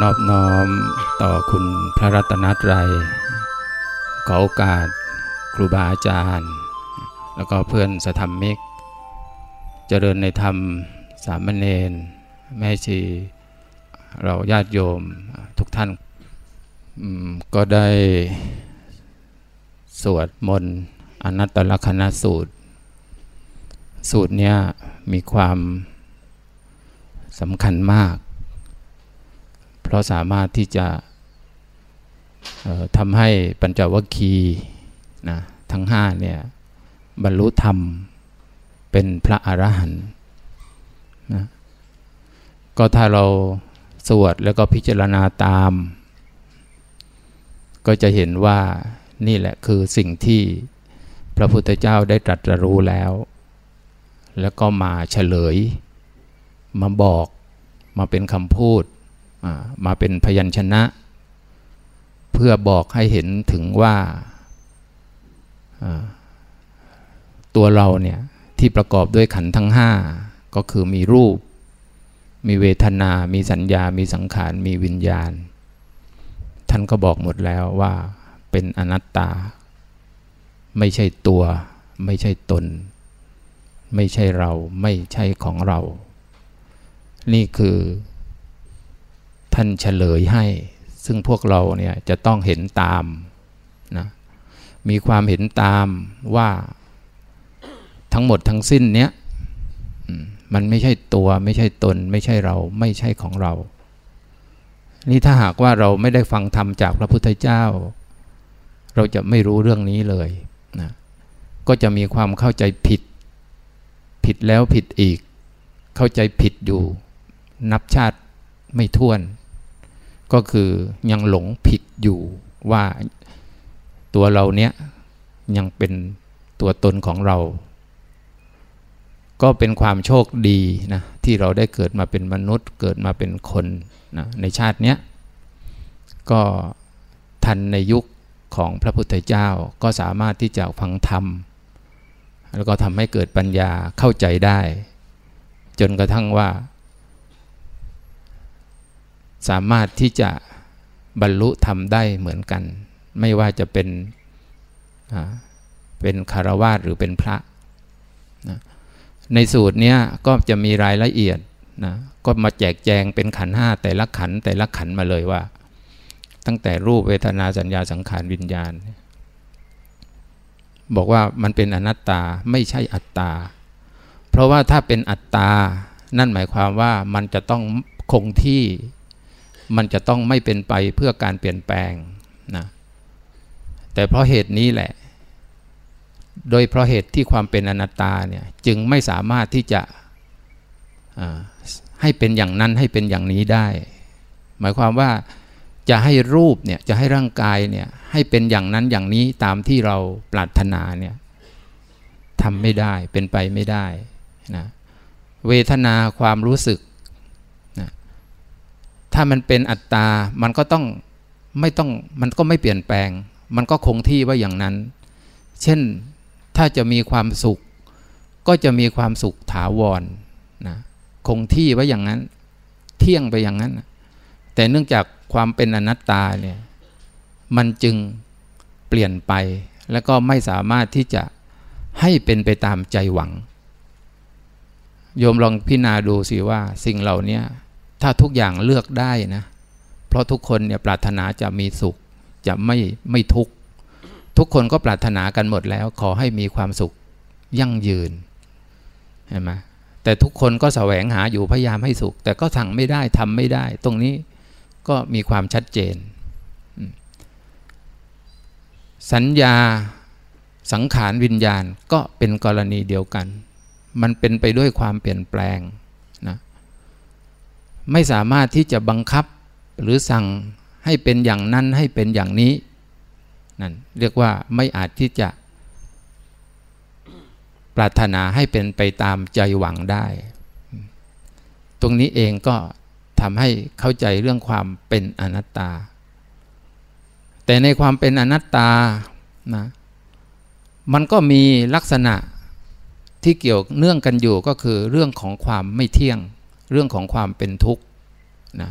นอบน้อมต่อคุณพระรัตนตรัย ขอโอกาสครูบาอาจารย์ แล้วก็เพื่อนสธรรมิก เจริญในธรรมสามเณรแม่ชี เราญาติโยมทุกท่านก็ได้สวดมนต์อนัตตลกนสูตร สูตรเนี้ยมีความสำคัญมาก เพราะสามารถที่จะทำให้ปัญจวัคคีย์นะทั้งห้าเนี่ยบรรลุธรรมเป็นพระอรหันต์นะก็ถ้าเราสวดแล้วก็พิจารณาตาม ก็จะเห็นว่านี่แหละคือสิ่งที่พระพุทธเจ้าได้ตรัสรู้แล้ว แล้วก็มาเฉลย มาบอกมาเป็นคำพูด มาเป็นพยัญชนะ เพื่อบอกให้เห็นถึงว่าตัวเราเนี่ยที่ประกอบด้วยขันธ์ทั้งห้าก็คือมีรูป มีเวทนา มีสัญญา มีสังขาร มีวิญญาณ ท่านก็บอกหมดแล้วว่าเป็นอนัตตา ไม่ใช่ตัว ไม่ใช่ตน ไม่ใช่เรา ไม่ใช่ของเรา นี่คือานเฉลยให้ ซึ่งพวกเราเนี่ยจะต้องเห็นตามนะมีความเห็นตามว่าทั้งหมดทั้งสิ้นเนี้ยมันไม่ใช่ตัวไม่ใช่ตน ไม่ใช่เราไม่ใช่ของเรา นี่ถ้าหากว่าเราไม่ได้ฟังธรรมจากพระพุทธเจ้า เราจะไม่รู้เรื่องนี้เลยนะก็จะมีความเข้าใจผิด ผิดแล้วผิดอีก เข้าใจผิดอยู่ นับชาติไม่ท้วน ก็คือยังหลงผิดอยู่ว่าตัวเราเนี้ยยังเป็นตัวตนของเรา ก็เป็นความโชคดีนะที่เราได้เกิดมาเป็นมนุษย์ เกิดมาเป็นคนนะในชาติเนี้ยก็ทันในยุคของพระพุทธเจ้าก็สามารถที่จะฟังธรรม แล้วก็ทำให้เกิดปัญญาเข้าใจได้ จนกระทั่งว่า สามารถที่จะบรรลุธรรมได้เหมือนกัน ไม่ว่าจะเป็นเป็นคารวาสหรือเป็นพระนะในสูตรนี้ก็จะมีรายละเอียดนะก็มาแจกแจงเป็นขันห้าแต่ละขันแต่ละขันมาเลยว่า ตั้งแต่รูปเวทนาสัญญาสังขารวิญญาณ บอกว่ามันเป็นอนัตตาไม่ใช่อัตตา เพราะว่าถ้าเป็นอัตตา นั่นหมายความว่ามันจะต้องคงที่ มันจะต้องไม่เป็นไปเพื่อการเปลี่ยนแปลงนะแต่เพราะเหตุนี้แหละ โดยเพราะเหตุที่ความเป็นอนัตตาเนี่ยจึงไม่สามารถที่จะให้เป็นอย่างนั้นให้เป็นอย่างนี้ได้ หมายความว่าจะให้รูปเนี่ยจะให้ร่างกายเนี่ยให้เป็นอย่างนั้นอย่างนี้ตามที่เราปรารถนาเนี่ยทำไม่ได้เป็นไปไม่ได้นะเวทนาความรู้สึก ถ้ามันเป็นอัตตา มันก็ต้องไม่ต้องมันก็ไม่เปลี่ยนแปลง มันก็คงที่ว่าอย่างนั้น เช่นถ้าจะมีความสุข ก็จะมีความสุขถาวรนะคงที่ไว่าอย่างนั้น เที่ยงไปอย่างนั้น แต่เนื่องจากความเป็นอนัตตาเนี่ยมันจึงเปลี่ยนไป แล้วก็ไม่สามารถที่จะให้เป็นไปตามใจหวัง โยมลองพิจารณาดูสิว่าสิ่งเหล่านี้ ถ้าทุกอย่างเลือกได้นะ เพราะทุกคนเนี่ยปรารถนาจะมีสุข จะไม่ไม่ทุกข์ ทุกคนก็ปรารถนากันหมดแล้ว ขอให้มีความสุขยั่งยืนเห็นไหมแต่ทุกคนก็แสวงหาอยู่พยายามให้สุข แต่ก็สั่งไม่ได้ทำไม่ได้ ตรงนี้ก็มีความชัดเจน สัญญาสังขารวิญญาณก็เป็นกรณีเดียวกัน มันเป็นไปด้วยความเปลี่ยนแปลง ไม่สามารถที่จะบังคับหรือสั่งให้เป็นอย่างนั้นให้เป็นอย่างนี้นั่นเรียกว่าไม่อาจที่จะ ปรารถนาให้เป็นไปตามใจหวังได้ ตรงนี้เองก็ทำให้เข้าใจเรื่องความเป็นอนัตตา แต่ในความเป็นอนัตตานะมันก็มีลักษณะที่เกี่ยวเนื่องกันอยู่ก็คือเรื่องของความไม่เที่ยง เรื่องของความเป็นทุกข์นะ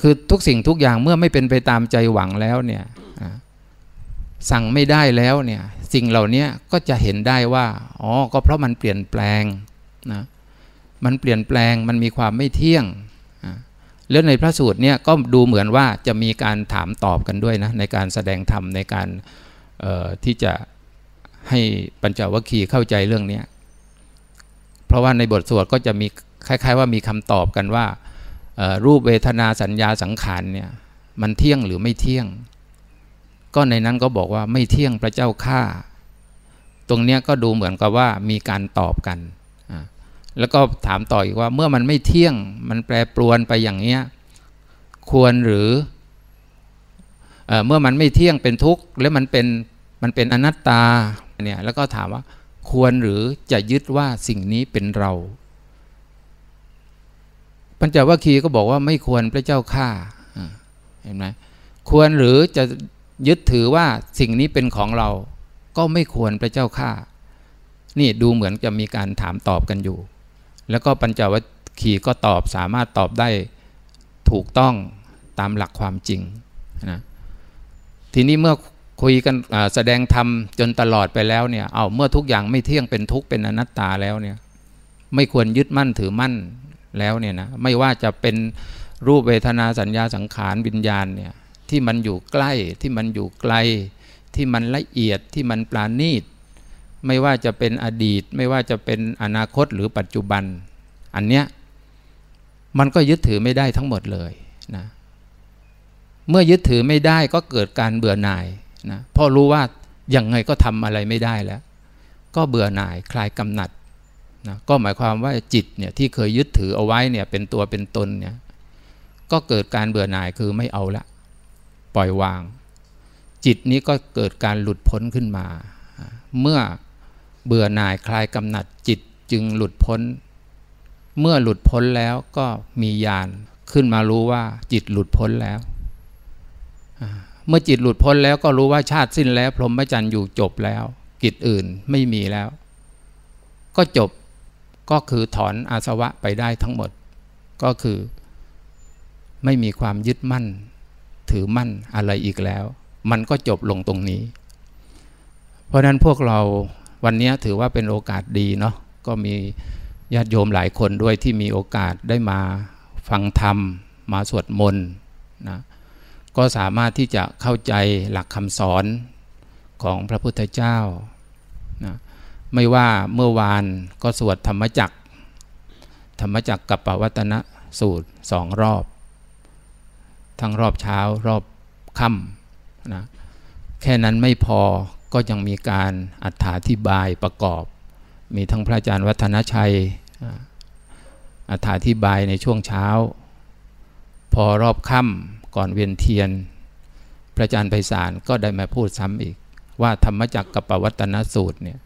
คือทุกสิ่งทุกอย่างเมื่อไม่เป็นไปตามใจหวังแล้วเนี่ยสั่งไม่ได้แล้วเนี่ยสิ่งเหล่านี้ก็จะเห็นได้ว่าอ๋อก็เพราะมันเปลี่ยนแปลงนะมันเปลี่ยนแปลงมันมีความไม่เที่ยงแล้วในพระสูตรเนี่ยก็ดูเหมือนว่าจะมีการถามตอบกันด้วยนะในการแสดงธรรมในการที่จะให้ปัญจวัคคีย์เข้าใจเรื่องนี้เพราะว่าในบทสวดก็จะมี คล้ายๆ ว่ามีคำตอบกันว่ารูปเวทนาสัญญาสังขารเนี่ยมันเที่ยงหรือไม่เที่ยง ก็ในนั้นก็บอกว่าไม่เที่ยงพระเจ้าข้าตรงนี้ก็ดูเหมือนกับว่ามีการตอบกัน แล้วก็ถามต่ออีกว่าเมื่อมันไม่เที่ยงมันแปรปรวนไปอย่างเนี้ยควรหรือเอเมื่อมันไม่เที่ยงเป็นทุกข์แล้วมันเป็นมันเป็นอนัตตาเนี่ยแล้วก็ถามว่าควรหรือจะยึดว่าสิ่งนี้เป็นเรา ปัญจวัคคีย์ก็บอกว่าไม่ควรพระเจ้าข้าเห็นไหมควรหรือจะยึดถือว่าสิ่งนี้เป็นของเรา ก็ไม่ควรพระเจ้าข้านี่ดูเหมือนจะมีการถามตอบกันอยู่ แล้วก็ปัญจวัคคีย์ก็ตอบสามารถตอบได้ถูกต้องตามหลักความจริงนะทีนี้เมื่อคุยกันแสดงธรรมจนตลอดไปแล้วเนี่ย เอาเมื่อทุกอย่างไม่เที่ยงเป็นทุกข์เป็นอนัตตาแล้วเนี่ย ไม่ควรยึดมั่นถือมั่น แล้วเนี่ยนะไม่ว่าจะเป็นรูปเวทนาสัญญาสังขารวิญญาณเนี่ยที่มันอยู่ใกล้ที่มันอยู่ไกล ที่มันละเอียดที่มันปราณีต ไม่ว่าจะเป็นอดีต ไม่ว่าจะเป็นอนาคตหรือปัจจุบัน อันเนี้ยมันก็ยึดถือไม่ได้ทั้งหมดเลยนะเมื่อยึดถือไม่ได้ก็เกิดการเบื่อหน่ายนะพราะรู้ว่ายังไงก็ทำอะไรไม่ได้แล้ว ก็เบื่อหน่ายคลายกำหนัด นะก็หมายความว่าจิตเนี่ยที่เคยยึดถือเอาไว้เนี่ยเป็นตัวเป็นตนเนี่ยก็เกิดการเบื่อหน่ายคือไม่เอาละปล่อยวาง จิตนี้ก็เกิดการหลุดพ้นขึ้นมา เมื่อเบื่อหน่ายคลายกำหนัดจิตจึงหลุดพ้น เมื่อหลุดพ้นแล้วก็มีญาณขึ้นมารู้ว่าจิตหลุดพ้นแล้ว เมื่อจิตหลุดพ้นแล้วก็รู้ว่าชาติสิ้นแล้ว พรหมจรรย์อยู่จบแล้ว กิจอื่นไม่มีแล้ว ก็จบ ก็คือถอนอาสวะไปได้ทั้งหมด ก็คือไม่มีความยึดมั่น ถือมั่นอะไรอีกแล้ว มันก็จบลงตรงนี้ เพราะนั้นพวกเราวันนี้ถือว่าเป็นโอกาสดีเนาะก็มีญาติโยมหลายคนด้วยที่มีโอกาสได้มาฟังธรรม มาสวดมนต์นะก็สามารถที่จะเข้าใจหลักคำสอนของพระพุทธเจ้า ไม่ว่าเมื่อวานก็สวดธรรมจักธรรมจักกับปวัตนะสูตรสองรอบ ทั้งรอบเช้ารอบค่ำนะแค่นั้นไม่พอก็ยังมีการอธิบายประกอบ มีทั้งพระอาจารย์วัฒนชัยอธิบายในช่วงเช้า พอรอบค่ำก่อนเวียนเทียน พระอาจารย์ไพศาลก็ได้มาพูดซ้ำอีก ว่าธรรมจักรกับปวัตนสูตรเนี่ย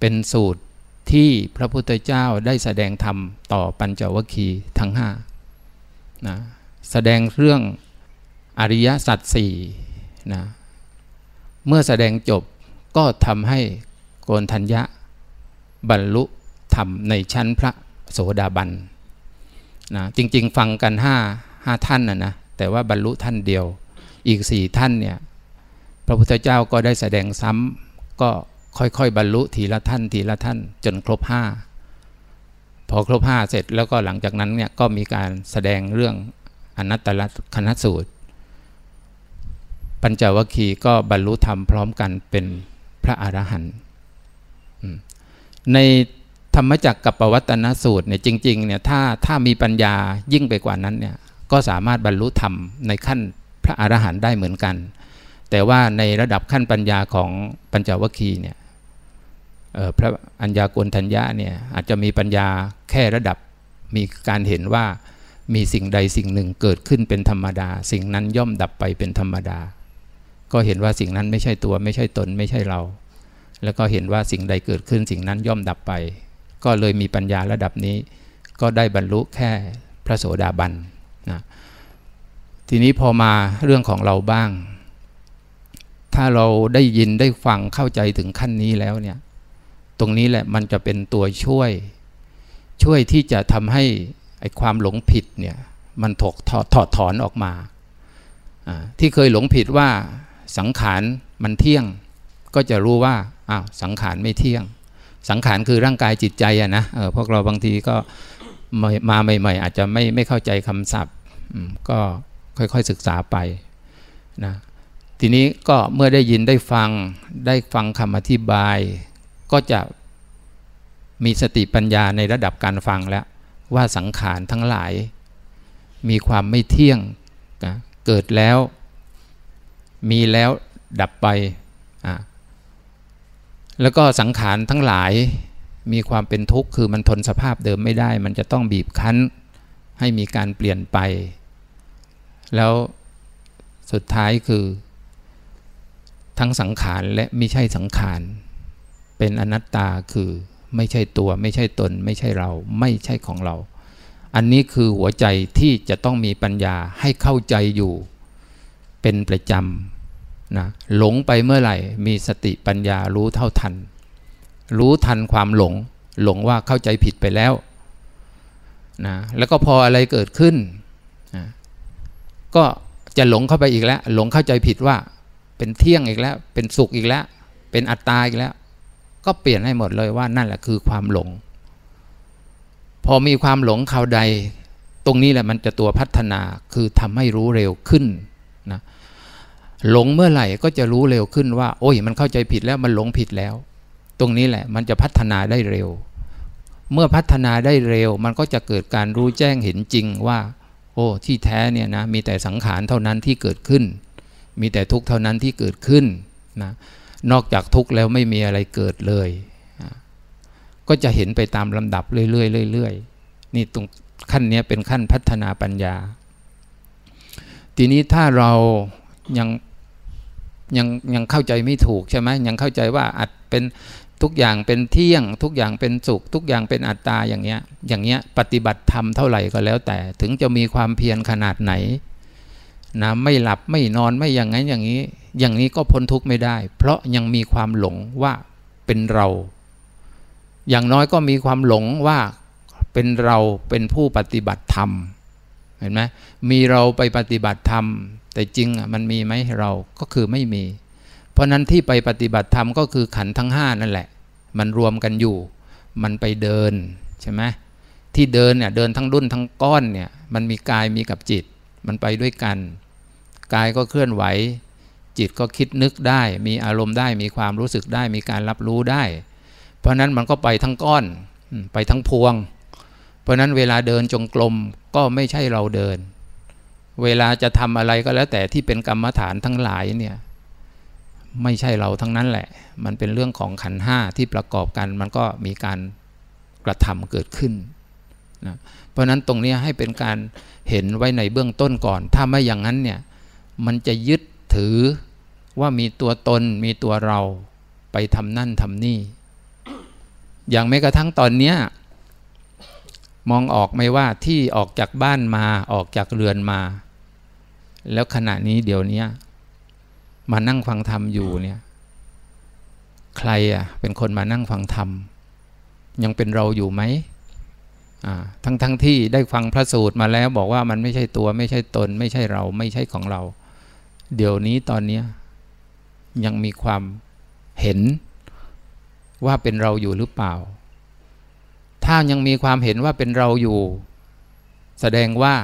เป็นสูตรที่พระพุทธเจ้าได้แสดงธรรมต่อปัญจวัคคีย์ทั้งห้านะแสดงเรื่องอริยสัจสี่นะเมื่อแสดงจบก็ทำให้โกนทัญญะ บรรลุธรรมในชั้นพระโสดาบันนะจริง ๆ ฟังกันห้าห้าท่านนะนะแต่ว่าบรรลุท่านเดียวอีกสี่ท่านเนี่ยพระพุทธเจ้าก็ได้แสดงซ้ำก็ ค่อยๆ บรรลุทีละท่านทีละท่านจนครบห้าพอครบห้าเสร็จแล้วก็หลังจากนั้นเนี่ยก็มีการแสดงเรื่องอนัตตลคณสูตร ปัญจวัคคีย์ก็บรรลุธรรมพร้อมกันเป็นพระอรหันต์ในธรรมจักรกับปวัตนสูตรเนี่ยจริงๆเนี่ยถ้าถ้ามีปัญญายิ่งไปกว่านั้นเนี่ยก็สามารถบรรลุธรรมในขั้นพระอรหันต์ได้เหมือนกัน แต่ว่าในระดับขั้นปัญญาของปัญจวัคคีย์เนี่ย พระอัญญาโกณทัญญาเนี่ยอาจจะมีปัญญาแค่ระดับมีการเห็นว่ามีสิ่งใดสิ่งหนึ่งเกิดขึ้นเป็นธรรมดา สิ่งนั้นย่อมดับไปเป็นธรรมดา ก็เห็นว่าสิ่งนั้นไม่ใช่ตัวไม่ใช่ตนไม่ใช่เรา แล้วก็เห็นว่าสิ่งใดเกิดขึ้นสิ่งนั้นย่อมดับไป ก็เลยมีปัญญาระดับนี้ ก็ได้บรรลุแค่พระโสดาบันนะทีนี้พอมาเรื่องของเราบ้าง ถ้าเราได้ยินได้ฟังเข้าใจถึงขั้นนี้แล้วเนี่ย ตรงนี้แหละมันจะเป็นตัวช่วย ช่วยที่จะทำให้ไอความหลงผิดเนี่ยมันถกถอดถอดถอนออกมา ที่เคยหลงผิดว่าสังขารมันเที่ยง ก็จะรู้ว่าอ้าวสังขารไม่เที่ยง สังขารคือร่างกายจิตใจอะนะพวกเราบางทีก็มาใหม่ ๆ อาจจะไม่ไม่เข้าใจคำศัพท์ก็ค่อยๆศึกษาไปนะทีนี้ก็เมื่อได้ยินได้ฟังได้ฟังคำอธิบาย ก็จะมีสติปัญญาในระดับการฟังแล้ว ว่าสังขารทั้งหลาย มีความไม่เที่ยงนะเกิดแล้ว มีแล้วดับไปอะแล้วก็สังขารทั้งหลายมีความเป็นทุกข์คือมันทนสภาพเดิมไม่ได้ มันจะต้องบีบคั้นให้มีการเปลี่ยนไป แล้วสุดท้ายคือ ทั้งสังขารและไม่ใช่สังขาร เป็นอนัตตาคือไม่ใช่ตัวไม่ใช่ตน ไม่ใช่เรา ไม่ใช่ของเรา อันนี้คือหัวใจที่จะต้องมีปัญญาให้เข้าใจอยู่ เป็นประจำนะหลงไปเมื่อไหร่ มีสติปัญญารู้เท่าทัน รู้ทันความหลง หลงว่าเข้าใจผิดไปแล้วนะแล้วก็พออะไรเกิดขึ้นนะก็จะหลงเข้าไปอีกแล้ว หลงเข้าใจผิดว่าเป็นเที่ยงอีกแล้ว เป็นสุขอีกแล้ว เป็นอัตตาอีกแล้ว ก็เปลี่ยนให้หมดเลยว่านั่นแหละคือความหลง พอมีความหลงข่าวใด ตรงนี้แหละมันจะตัวพัฒนาคือทำให้รู้เร็วขึ้นนะหลงเมื่อไหร่ก็จะรู้เร็วขึ้นว่า โอ้ย มันเข้าใจผิดแล้วมันหลงผิดแล้ว ตรงนี้แหละมันจะพัฒนาได้เร็ว เมื่อพัฒนาได้เร็ว มันก็จะเกิดการรู้แจ้งเห็นจริงว่า โอ้ที่แท้เนี่ยนะมีแต่สังขารเท่านั้นที่เกิดขึ้น มีแต่ทุกข์เท่านั้นที่เกิดขึ้นนะ นอกจากทุกข์แล้วไม่มีอะไรเกิดเลย ก็จะเห็นไปตามลำดับเรื่อยๆเรื่อยๆนี่ตรงขั้นนี้เป็นขั้นพัฒนาปัญญา ทีนี้ถ้าเรายังยังยังเข้าใจไม่ถูกใช่ไหมยังเข้าใจว่าอาจเป็นทุกอย่างเป็นเที่ยง ทุกอย่างเป็นสุข ทุกอย่างเป็นอัตตาอย่างเงี้ยอย่างเงี้ยปฏิบัติธรรมเท่าไหร่ก็แล้วแต่ถึงจะมีความเพียรขนาดไหนนะไม่หลับไม่นอนไม่อย่างนั้นอย่างนี้ อย่างนี้ก็พ้นทุกข์ไม่ได้ เพราะยังมีความหลงว่าเป็นเรา อย่างน้อยก็มีความหลงว่าเป็นเราเป็นผู้ปฏิบัติธรรม เห็นไหมมีเราไปปฏิบัติธรรม แต่จริงอะมันมีไหมเราก็คือไม่มี เพราะนั้นที่ไปปฏิบัติธรรมก็คือขันทั้งห้านั่นแหละ มันรวมกันอยู่ มันไปเดินใช่ไหมที่เดินเนี่ยเดินทั้งดุนทั้งก้อนเนี่ยมันมีกายมีกับจิต มันไปด้วยกัน กายก็เคลื่อนไหว จิตก็คิดนึกได้ มีอารมณ์ได้ มีความรู้สึกได้ มีการรับรู้ได้ เพราะนั้นมันก็ไปทั้งก้อนไปทั้งพวง เพราะนั้นเวลาเดินจงกรมก็ไม่ใช่เราเดิน เวลาจะทำอะไรก็แล้วแต่ที่เป็นกรรมฐานทั้งหลายเนี่ยไม่ใช่เราทั้งนั้นแหละ มันเป็นเรื่องของขันห้าที่ประกอบกัน มันก็มีการกระทำเกิดขึ้นนะเพราะนั้นตรงนี้ให้เป็นการเห็นไว้ในเบื้องต้นก่อน ถ้าไม่อย่างนั้นเนี่ย มันจะยึดถือ ว่ามีตัวตนมีตัวเราไปทำนั่นทำนี่ อย่างแม้กระทั่งตอนเนี้ยมองออกไหมว่าที่ออกจากบ้านมาออกจากเรือนมา แล้วขณะนี้เดี๋ยวนี้มานั่งฟังธรรมอยู่เนี่ยใครอะเป็นคนมานั่งฟังธรรม ยังเป็นเราอยู่ไหมทั้งทั้งที่ได้ฟังพระสูตรมาแล้วบอกว่ามันไม่ใช่ตัวไม่ใช่ตน ไม่ใช่เราไม่ใช่ของเรา เดี๋ยวนี้ตอนนี้ ยังมีความเห็นว่าเป็นเราอยู่หรือเปล่า ถ้ายังมีความเห็นว่าเป็นเราอยู่ แสดงว่า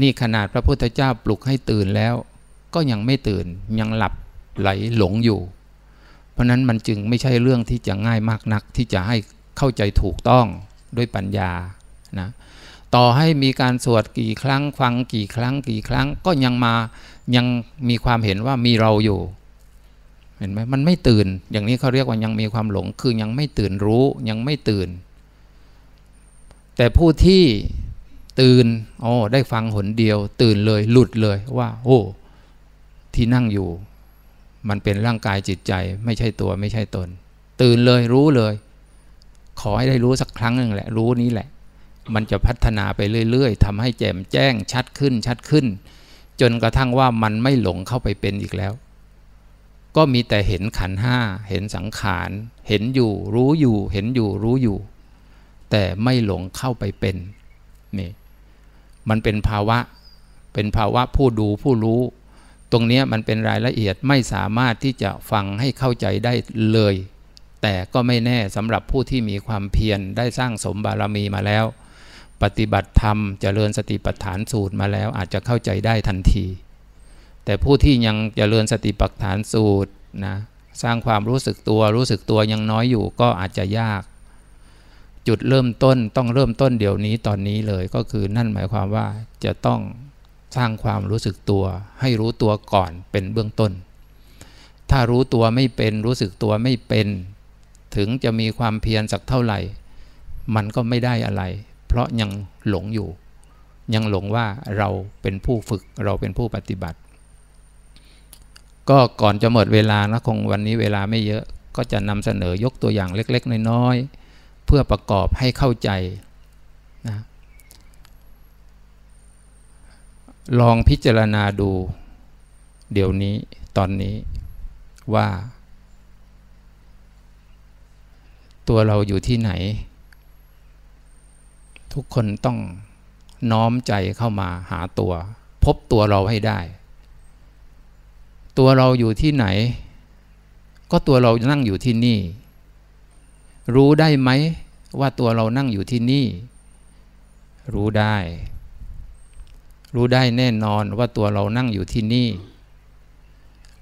นี่ขนาดพระพุทธเจ้าปลุกให้ตื่นแล้ว ก็ยังไม่ตื่นยังหลับไหลหลงอยู่ เพราะนั้นมันจึงไม่ใช่เรื่องที่จะง่ายมากนักที่จะให้เข้าใจถูกต้องด้วยปัญญานะต่อให้มีการสวดกี่ครั้งฟังกี่ครั้งกี่ครั้งก็ยังมายังมีความเห็นว่ามีเราอยู่ เห็นไหมมันไม่ตื่น อย่างนี้เขาเรียกว่ายังมีความหลง คือยังไม่ตื่นรู้ยังไม่ตื่น แต่ผู้ที่ตื่นโอ้ได้ฟังหนเดียว ตื่นเลยหลุดเลยว่า โอ้ ที่นั่งอยู่ มันเป็นร่างกายจิตใจ ไม่ใช่ตัวไม่ใช่ตน ตื่นเลยรู้เลย ขอให้ได้รู้สักครั้งหนึ่งแหละ รู้นี้แหละ มันจะพัฒนาไปเรื่อย ๆทำให้แจ่มแจ้งชัดขึ้นชัดขึ้น จนกระทั่งว่ามันไม่หลงเข้าไปเป็นอีกแล้ว ก็มีแต่เห็นขันห้า เห็นสังขาร เห็นอยู่ รู้อยู่ เห็นอยู่ รู้อยู่ แต่ไม่หลงเข้าไปเป็น นี่ มันเป็นภาวะ เป็นภาวะผู้ดูผู้รู้ ตรงนี้มันเป็นรายละเอียดไม่สามารถที่จะฟังให้เข้าใจได้เลย แต่ก็ไม่แน่สำหรับผู้ที่มีความเพียรได้สร้างสมบารมีมาแล้ว ปฏิบัติธรรมจเจริญสติปัฏฐานสูตรมาแล้วอาจจะเข้าใจได้ทันที แต่ผู้ที่ยังจเจริญสติปัฏฐานสูตรนะสร้างความรู้สึกตัวรู้สึกตัวยังน้อยอยู่ก็อาจจะยาก จุดเริ่มต้นต้องเริ่มต้นเดี๋ยวนี้ตอนนี้เลยก็คือนั่นหมายความว่าจะต้องสร้างความรู้สึกตัว ให้รู้ตัวก่อนเป็นเบื้องต้น ถ้ารู้ตัวไม่เป็นรู้สึกตัวไม่เป็น ถึงจะมีความเพียรสักเท่าไหร่ มันก็ไม่ได้อะไร เพราะยังหลงอยู่ ยังหลงว่าเราเป็นผู้ฝึกเราเป็นผู้ปฏิบัติ ก็ก่อนจะหมดเวลานะคงวันนี้เวลาไม่เยอะก็จะนำเสนอยกตัวอย่างเล็ก ๆ น้อยๆเพื่อประกอบให้เข้าใจนะลองพิจารณาดู เดี๋ยวนี้ตอนนี้ว่า ตัวเราอยู่ที่ไหน ทุกคนต้องน้อมใจเข้ามาหาตัว พบตัวเราให้ได้ ตัวเราอยู่ที่ไหน ก็ตัวเรานั่งอยู่ที่นี่ รู้ได้ไหมว่าตัวเรานั่งอยู่ที่นี่ รู้ได้ รู้ได้แน่นอนว่าตัวเรานั่งอยู่ที่นี่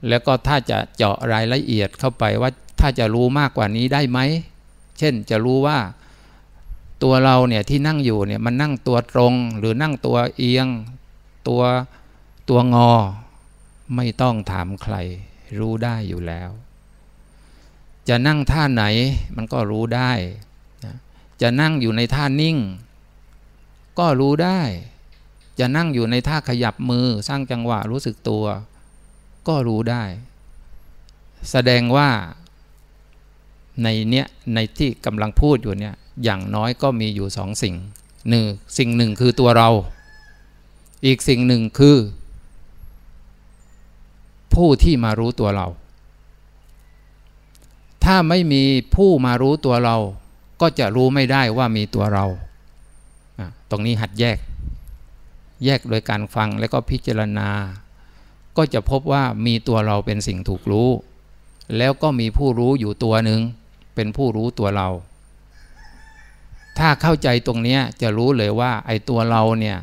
แล้วก็ถ้าจะเจาะรายละเอียดเข้าไปว่าถ้าจะรู้มากกว่านี้ได้ไหม เช่นจะรู้ว่าตัวเราเนี่ยที่นั่งอยู่เนี่ยมันนั่งตัวตรงหรือนั่งตัวเอียง ตัวตัวงอ ไม่ต้องถามใคร รู้ได้อยู่แล้ว จะนั่งท่าไหนมันก็รู้ได้นะจะนั่งอยู่ในท่านิ่ง ก็รู้ได้ จะนั่งอยู่ในท่าขยับมือสร้างจังหวะรู้สึกตัว ก็รู้ได้ แสดงว่าในเนี้ยในที่กำลังพูดอยู่เนี่ยอย่างน้อยก็มีอยู่สองสิ่งหนึ่งสิ่งหนึ่งคือตัวเรา อีกสิ่งหนึ่งคือ ผู้ที่มารู้ตัวเรา ถ้าไม่มีผู้มารู้ตัวเรา ก็จะรู้ไม่ได้ว่ามีตัวเรา ตรงนี้หัดแยก แยกโดยการฟังแล้วก็พิจารณา ก็จะพบว่ามีตัวเราเป็นสิ่งถูกรู้ แล้วก็มีผู้รู้อยู่ตัวหนึ่งเป็นผู้รู้ตัวเรา ถ้าเข้าใจตรงนี้จะรู้เลยว่าไอ้ตัวเราเนี่ย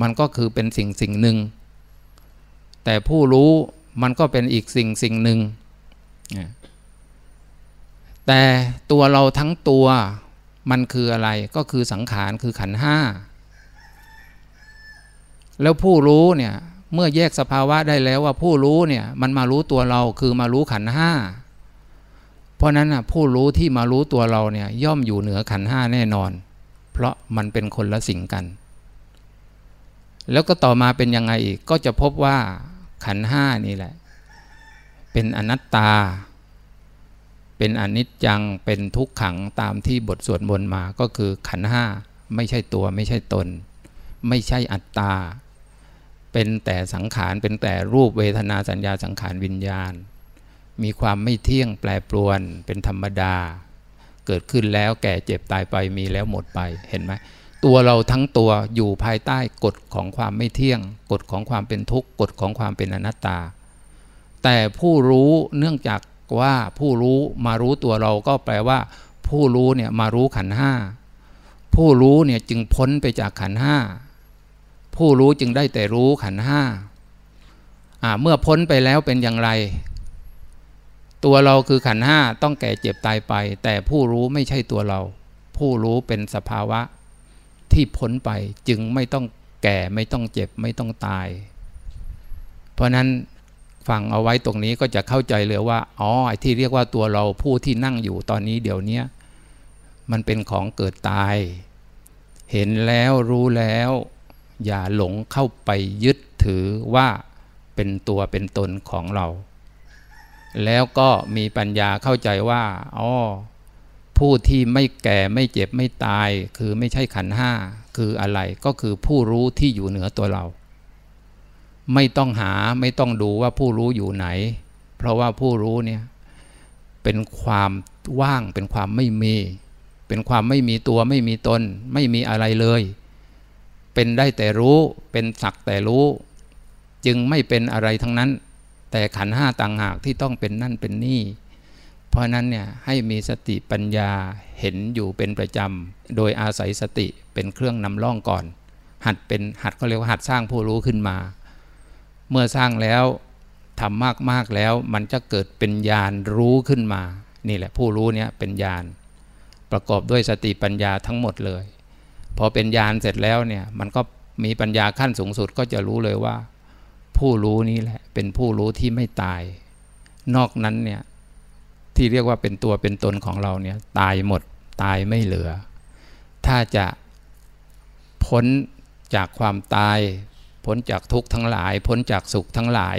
มันก็คือเป็นสิ่งสิ่งหนึ่ง แต่ผู้รู้ มันก็เป็นอีกสิ่งสิ่งหนึ่ง แต่ตัวเราทั้งตัวมันคืออะไรก็คือสังขารคือขันห้า แล้วผู้รู้เนี่ยเมื่อแยกสภาวะได้แล้วว่าผู้รู้เนี่ยมันมารู้ตัวเราคือมารู้ขันห้า เพราะนั้นผู้รู้ที่มารู้ตัวเราเนี่ยย่อมอยู่เหนือขันห้าแน่นอน เพราะมันเป็นคนละสิ่งกัน แล้วก็ต่อมาเป็นยังไงอีกก็จะพบว่า ขันห้านี่แหละ เป็นอนัตตา เป็นอนิจจังเป็นทุกขังตามที่บทสวดมนต์มาก็คือขันห้าไม่ใช่ตัวไม่ใช่ตน ไม่ใช่อัตตา เป็นแต่สังขารเป็นแต่รูปเวทนาสัญญาสังขารวิญญาณ มีความไม่เที่ยงแปรปรวนเป็นธรรมดา เกิดขึ้นแล้วแก่เจ็บตายไปมีแล้วหมดไปเห็นไหม ตัวเราทั้งตัวอยู่ภายใต้กฎของความไม่เที่ยง กฎของความเป็นทุกข์กฎของความเป็นอนัตตา แต่ผู้รู้เนื่องจากว่าผู้รู้มารู้ตัวเราก็แปลว่า ผู้รู้เนี่ยมารู้ขันห้าผู้รู้เนี่ยจึงพ้นไปจากขันห้าผู้รู้จึงได้แต่รู้ขันห้าเมื่อพ้นไปแล้วเป็นอย่างไร ตัวเราคือขันห้าต้องแก่เจ็บตายไป แต่ผู้รู้ไม่ใช่ตัวเรา ผู้รู้เป็นสภาวะ ที่พ้นไปจึงไม่ต้องแก่ไม่ต้องเจ็บไม่ต้องตาย เพราะนั้นฟังเอาไว้ตรงนี้ก็จะเข้าใจเลยว่าอ๋อไอ้ที่เรียกว่าตัวเราผู้ที่นั่งอยู่ตอนนี้เดี๋ยวนี้มันเป็นของเกิดตาย เห็นแล้วรู้แล้ว อย่าหลงเข้าไปยึดถือว่าเป็นตัวเป็นตนของเรา แล้วก็มีปัญญาเข้าใจว่าอ๋อ ผู้ที่ไม่แก่ไม่เจ็บไม่ตาย คือไม่ใช่ขันห้าคืออะไรก็คือผู้รู้ที่อยู่เหนือตัวเรา ไม่ต้องหาไม่ต้องดูว่าผู้รู้อยู่ไหน เพราะว่าผู้รู้เนี่ยเป็นความว่างเป็นความไม่มี เป็นความไม่มีตัวไม่มีตน ไม่มีอะไรเลย เป็นได้แต่รู้เป็นสักแต่รู้ จึงไม่เป็นอะไรทั้งนั้น แต่ขันห้าต่างหากที่ต้องเป็นนั่นเป็นนี่ ราะนั้นเนี่ยให้มีสติปัญญาเห็นอยู่เป็นประจำ โดยอาศัยสติเป็นเครื่องนำล่องก่อน หัดเป็นหัดก็เรียกว่าหัดสร้างผู้รู้ขึ้นมา เมื่อสร้างแล้วทำมากๆแล้วมันจะเกิดเป็นญาณรู้ขึ้นมา นี่แหละผู้รู้เนี่ยเป็นญาณประกอบด้วยสติปัญญาทั้งหมดเลย พอเป็นญาณเสร็จแล้วเนี่ยมันก็มีปัญญาขั้นสูงสุดก็จะรู้เลยว่า ผู้รู้นี้แหละเป็นผู้รู้ที่ไม่ตาย นอกนั้นเนี่ย ที่เรียกว่าเป็นตัวเป็นตนของเราเนี่ยตายหมดตายไม่เหลือ ถ้าจะพ้นจากความตาย พ้นจากทุกข์ทั้งหลาย พ้นจากสุขทั้งหลาย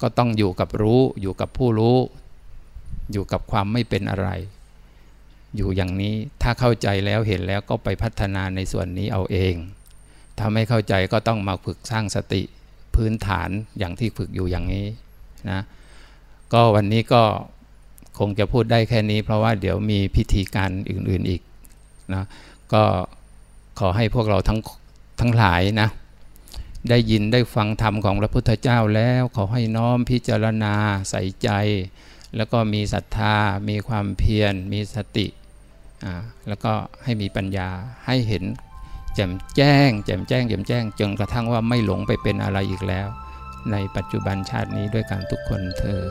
ก็ต้องอยู่กับรู้อยู่กับผู้รู้ อยู่กับความไม่เป็นอะไร อยู่อย่างนี้ถ้าเข้าใจแล้วเห็นแล้วก็ไปพัฒนาในส่วนนี้เอาเองถ้าไม่เข้าใจก็ต้องมาฝึกสร้างสติพื้นฐานอย่างที่ฝึกอยู่อย่างนี้นะก็วันนี้ก็ คงจะพูดได้แค่นี้ เพราะว่าเดี๋ยวมีพิธีการอื่นๆอีกนะก็ขอให้พวกเราทั้งทั้งหลายนะได้ยินได้ฟังธรรมของพระพุทธเจ้าแล้ว ขอให้น้อมพิจารณาใส่ใจ แล้วก็มีศรัทธา มีความเพียร มีสติแล้วก็ให้มีปัญญาให้เห็นแจ่มแจ้ง แจ่มแจ้งแจ่มแจ้งจนกระทั่งว่าไม่หลงไปเป็นอะไรอีกแล้ว ในปัจจุบันชาตินี้ด้วยกันทุกคนเธอ